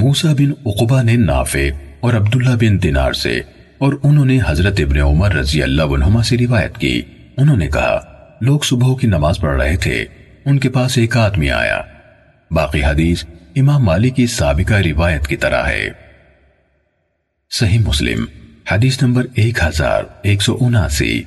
موسیٰ بن عقبہ نے نافع اور عبداللہ بن دینار سے اور انہوں نے حضرت ابن عمر رضی اللہ عنہما سے روایت کی۔ انہوں نے کہا، لوگ صبح کی نماز پڑھ رہے تھے، ان کے پاس ایک آدمی آیا۔ باقی حدیث امام مالک کی سابقہ روایت کی طرح ہے۔ صحیح مسلم، حدیث نمبر ایک ہزار ایک سو اناسی۔